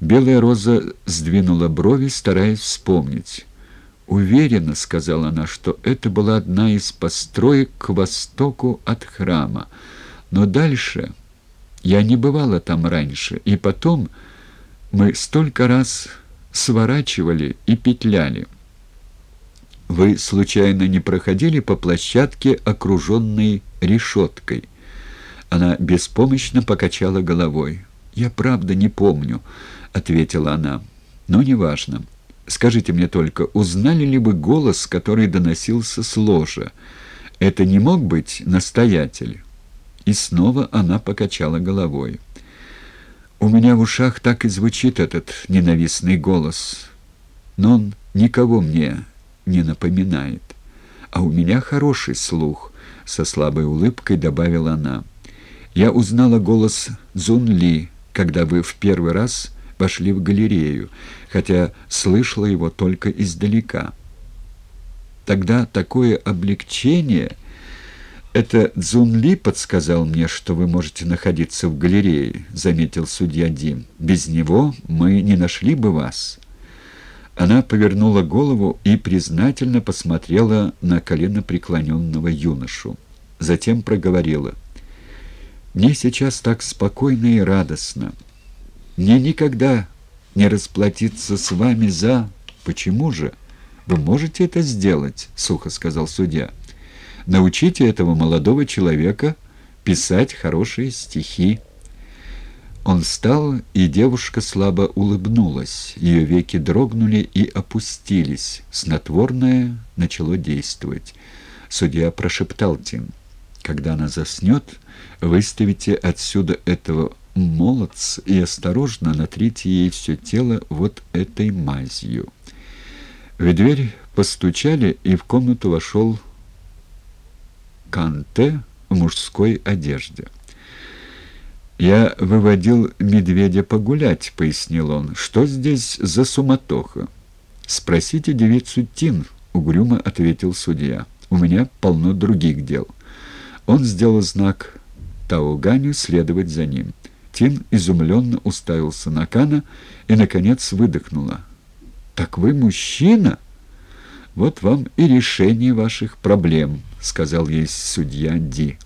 Белая роза сдвинула брови, стараясь вспомнить. «Уверена», — сказала она, — «что это была одна из построек к востоку от храма. Но дальше я не бывала там раньше, и потом мы столько раз сворачивали и петляли». «Вы, случайно, не проходили по площадке, окруженной решеткой?» Она беспомощно покачала головой. «Я правда не помню», — ответила она. «Но неважно». Скажите мне только, узнали ли вы голос, который доносился с ложа? Это не мог быть настоятель?» И снова она покачала головой. «У меня в ушах так и звучит этот ненавистный голос, но он никого мне не напоминает. А у меня хороший слух», — со слабой улыбкой добавила она. «Я узнала голос Зун Ли, когда вы в первый раз вошли в галерею, хотя слышала его только издалека. Тогда такое облегчение... «Это Цзунли подсказал мне, что вы можете находиться в галерее», — заметил судья Дим. «Без него мы не нашли бы вас». Она повернула голову и признательно посмотрела на колено преклоненного юношу. Затем проговорила. «Мне сейчас так спокойно и радостно. Мне никогда не расплатиться с вами за... Почему же? Вы можете это сделать, сухо сказал судья. Научите этого молодого человека писать хорошие стихи. Он встал, и девушка слабо улыбнулась. Ее веки дрогнули и опустились. Снотворное начало действовать. Судья прошептал Тин. «Когда она заснет, выставите отсюда этого молодц и осторожно натрите ей все тело вот этой мазью. В дверь постучали, и в комнату вошел Канте в мужской одежде. «Я выводил медведя погулять», — пояснил он. «Что здесь за суматоха?» «Спросите девицу Тин», — угрюмо ответил судья. «У меня полно других дел». Он сделал знак Тауганю следовать за ним. Тин изумленно уставился на Кана и, наконец, выдохнула. «Так вы мужчина?» «Вот вам и решение ваших проблем», — сказал ей судья Ди.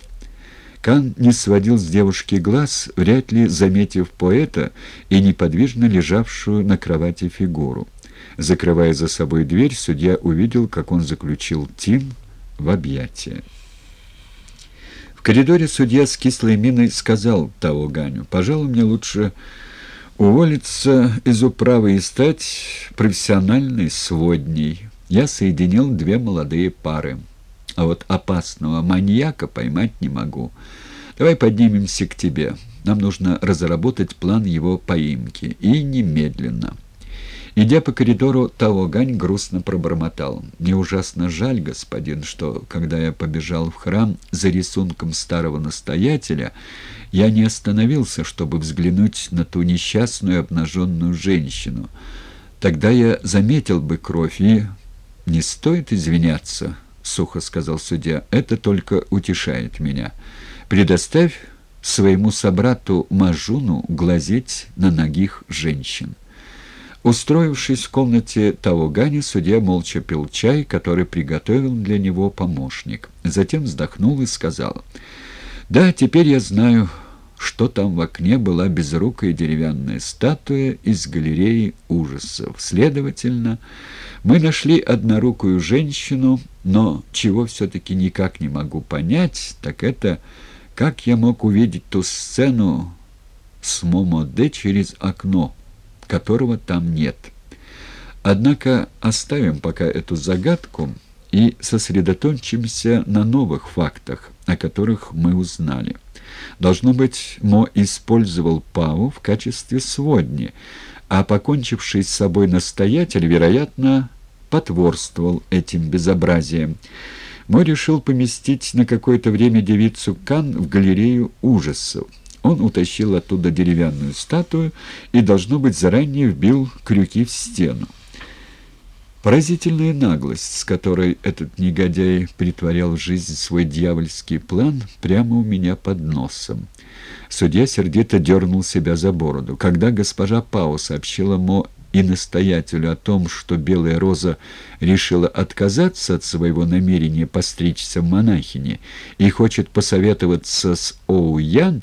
Кан не сводил с девушки глаз, вряд ли заметив поэта и неподвижно лежавшую на кровати фигуру. Закрывая за собой дверь, судья увидел, как он заключил Тин в объятия. Коридоре судья с кислой миной сказал Тао Ганю, «Пожалуй, мне лучше уволиться из управы и стать профессиональной сводней. Я соединил две молодые пары, а вот опасного маньяка поймать не могу. Давай поднимемся к тебе. Нам нужно разработать план его поимки, и немедленно». Идя по коридору, Таогань грустно пробормотал. «Мне ужасно жаль, господин, что, когда я побежал в храм за рисунком старого настоятеля, я не остановился, чтобы взглянуть на ту несчастную обнаженную женщину. Тогда я заметил бы кровь и... Не стоит извиняться». — сухо сказал судья, — «это только утешает меня. Предоставь своему собрату Мажуну глазеть на ногих женщин». Устроившись в комнате Таогани, судья молча пил чай, который приготовил для него помощник. Затем вздохнул и сказал, «Да, теперь я знаю, что там в окне была безрукая деревянная статуя из галереи ужасов. Следовательно, мы нашли однорукую женщину, но чего все-таки никак не могу понять, так это, как я мог увидеть ту сцену с Момоде через окно» которого там нет. Однако оставим пока эту загадку и сосредоточимся на новых фактах, о которых мы узнали. Должно быть, Мо использовал Пау в качестве сводни, а покончивший с собой настоятель, вероятно, потворствовал этим безобразием. Мо решил поместить на какое-то время девицу Кан в галерею ужасов. Он утащил оттуда деревянную статую и, должно быть, заранее вбил крюки в стену. Поразительная наглость, с которой этот негодяй притворял в жизнь свой дьявольский план прямо у меня под носом. Судья сердито дернул себя за бороду. Когда госпожа Пау сообщила Мо и настоятелю о том, что Белая Роза решила отказаться от своего намерения постричься в монахине и хочет посоветоваться с Оу Ян,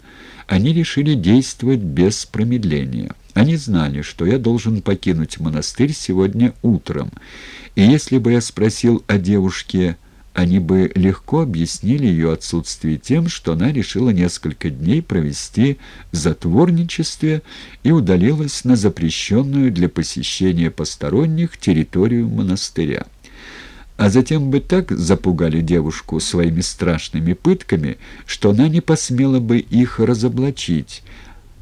они решили действовать без промедления. Они знали, что я должен покинуть монастырь сегодня утром, и если бы я спросил о девушке, они бы легко объяснили ее отсутствие тем, что она решила несколько дней провести в затворничестве и удалилась на запрещенную для посещения посторонних территорию монастыря. А затем бы так запугали девушку своими страшными пытками, что она не посмела бы их разоблачить,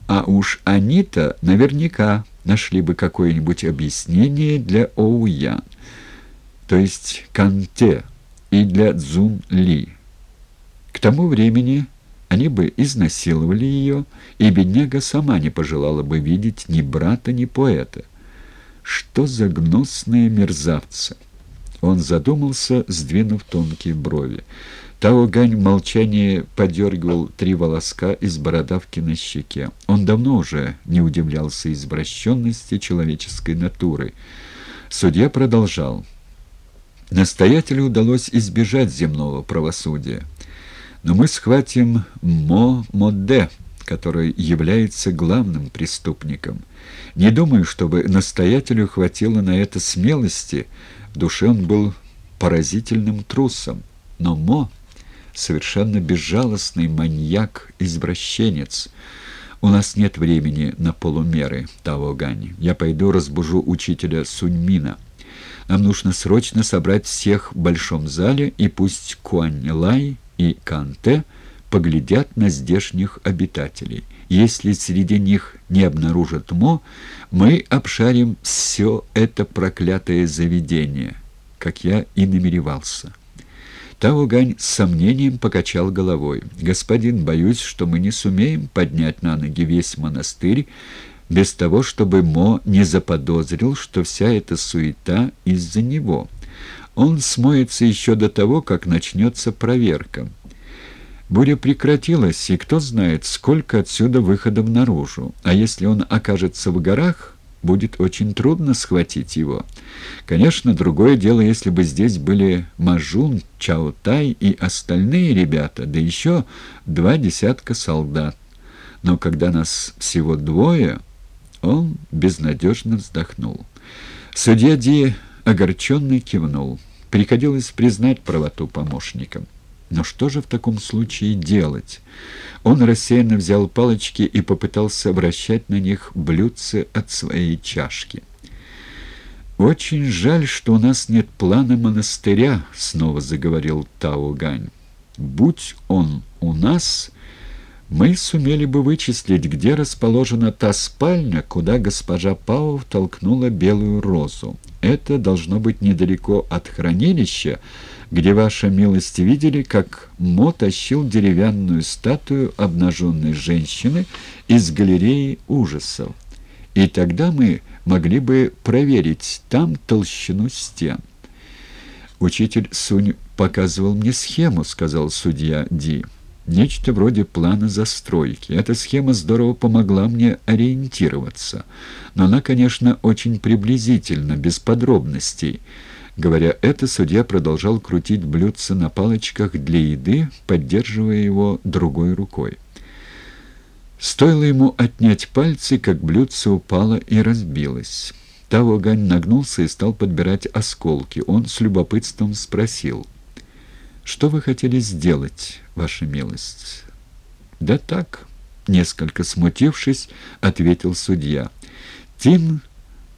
а уж они-то наверняка нашли бы какое-нибудь объяснение для Оуян, то есть Канте и для Цзун Ли. К тому времени они бы изнасиловали ее, и бедняга сама не пожелала бы видеть ни брата, ни поэта. Что за гнусные мерзавцы! Он задумался, сдвинув тонкие брови. Тао Гань в молчании подергивал три волоска из бородавки на щеке. Он давно уже не удивлялся извращенности человеческой натуры. Судья продолжал. Настоятелю удалось избежать земного правосудия. Но мы схватим Мо-Моде, который является главным преступником. Не думаю, чтобы настоятелю хватило на это смелости. В душе он был поразительным трусом. Но Мо совершенно безжалостный маньяк-извращенец. У нас нет времени на полумеры, Тао Гань. Я пойду разбужу учителя Суньмина. Нам нужно срочно собрать всех в большом зале, и пусть Куань Лай и Канте поглядят на здешних обитателей. Если среди них не обнаружат Мо, мы обшарим все это проклятое заведение, как я и намеревался». Таугань с сомнением покачал головой. «Господин, боюсь, что мы не сумеем поднять на ноги весь монастырь без того, чтобы Мо не заподозрил, что вся эта суета из-за него. Он смоется еще до того, как начнется проверка». Буря прекратилась, и кто знает, сколько отсюда выходов наружу. А если он окажется в горах, будет очень трудно схватить его. Конечно, другое дело, если бы здесь были Мажун, Чаутай и остальные ребята, да еще два десятка солдат. Но когда нас всего двое, он безнадежно вздохнул. Судья Ди огорченный кивнул. Приходилось признать правоту помощникам. Но что же в таком случае делать? Он рассеянно взял палочки и попытался обращать на них блюдце от своей чашки. «Очень жаль, что у нас нет плана монастыря», — снова заговорил Тао Гань. «Будь он у нас...» мы сумели бы вычислить, где расположена та спальня, куда госпожа Пау втолкнула белую розу. Это должно быть недалеко от хранилища, где ваша милость видели, как Мо тащил деревянную статую обнаженной женщины из галереи ужасов. И тогда мы могли бы проверить там толщину стен. «Учитель Сунь показывал мне схему», — сказал судья Ди. «Нечто вроде плана застройки. Эта схема здорово помогла мне ориентироваться. Но она, конечно, очень приблизительна, без подробностей». Говоря это, судья продолжал крутить блюдце на палочках для еды, поддерживая его другой рукой. Стоило ему отнять пальцы, как блюдце упало и разбилось. Тао Гань нагнулся и стал подбирать осколки. Он с любопытством спросил, «Что вы хотели сделать, ваша милость?» «Да так», — несколько смутившись, ответил судья. «Тин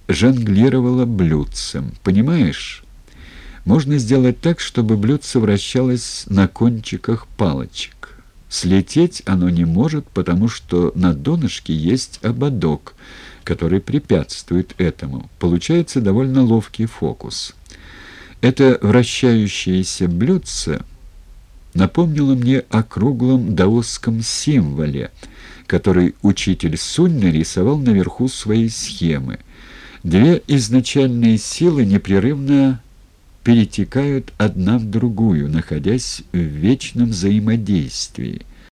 жонглировала блюдцем, понимаешь?» Можно сделать так, чтобы блюдце вращалось на кончиках палочек. Слететь оно не может, потому что на донышке есть ободок, который препятствует этому. Получается довольно ловкий фокус. Это вращающееся блюдце напомнила мне о круглом даосском символе, который учитель Сунь нарисовал наверху своей схемы. Две изначальные силы непрерывно перетекают одна в другую, находясь в вечном взаимодействии.